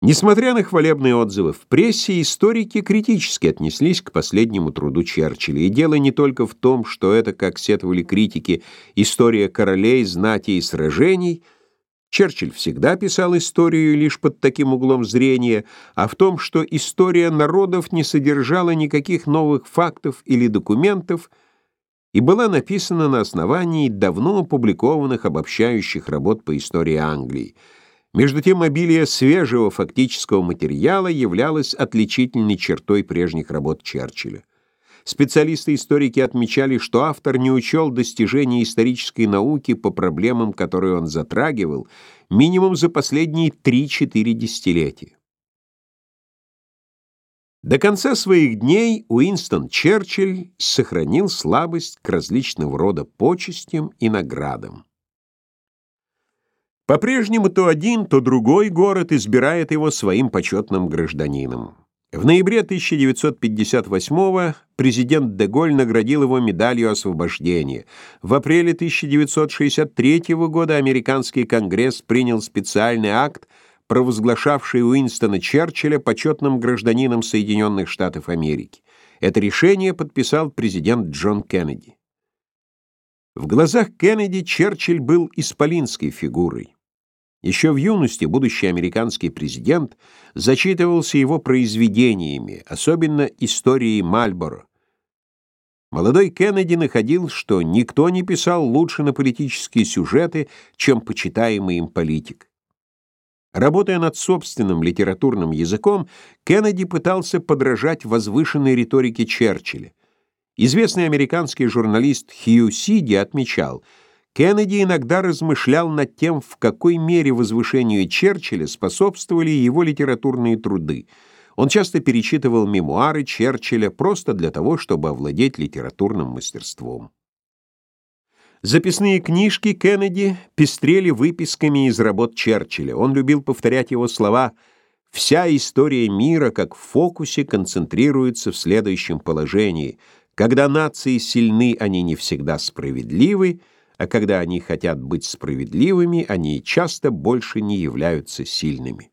Несмотря на хвалебные отзывы в прессе, историки критически отнеслись к последнему труду Черчилля. И дело не только в том, что это, как сетовали критики, история королей, знати и сражений. Черчилль всегда писал историю лишь под таким углом зрения, а в том, что история народов не содержала никаких новых фактов или документов и была написана на основании давно опубликованных обобщающих работ по истории Англии — между тем, обилие свежего фактического материала являлось отличительной чертой прежних работ Черчилля. Специалисты-историки отмечали, что автор не учел достижений исторической науки по проблемам, которые он затрагивал, минимум за последние 3-4 десятилетия. До конца своих дней Уинстон Черчилль сохранил слабость к различного рода почестям и наградам. По-прежнему то один, то другой город избирает его своим почетным гражданином. В ноябре 1958 президент Деголь наградил его медалью освобождения. В апреле 1963 года американский конгресс принял специальный акт, провозглашавший Уинстона Черчилля почетным гражданином Соединенных Штатов Америки. Это решение подписал президент Джон Кеннеди. В глазах Кеннеди Черчилль был исполинской фигурой. Еще в юности будущий американский президент зачитывался его произведениями, особенно историей Мальборо. Молодой Кеннеди находил, что никто не писал лучше на политические сюжеты, чем почитаемый им политик. Работая над собственным литературным языком, Кеннеди пытался подражать возвышенной риторике Черчилля. Известный американский журналист Хью Сиди отмечал – Кеннеди иногда размышлял над тем, в какой мере возвышению Черчилля способствовали его литературные труды. Он часто перечитывал мемуары Черчилля просто для того, чтобы овладеть литературным мастерством. Записные книжки Кеннеди пестрели выписками из работ Черчилля. Он любил повторять его слова «Вся история мира, как в фокусе, концентрируется в следующем положении. Когда нации сильны, они не всегда справедливы, а когда они хотят быть справедливыми, они часто больше не являются сильными.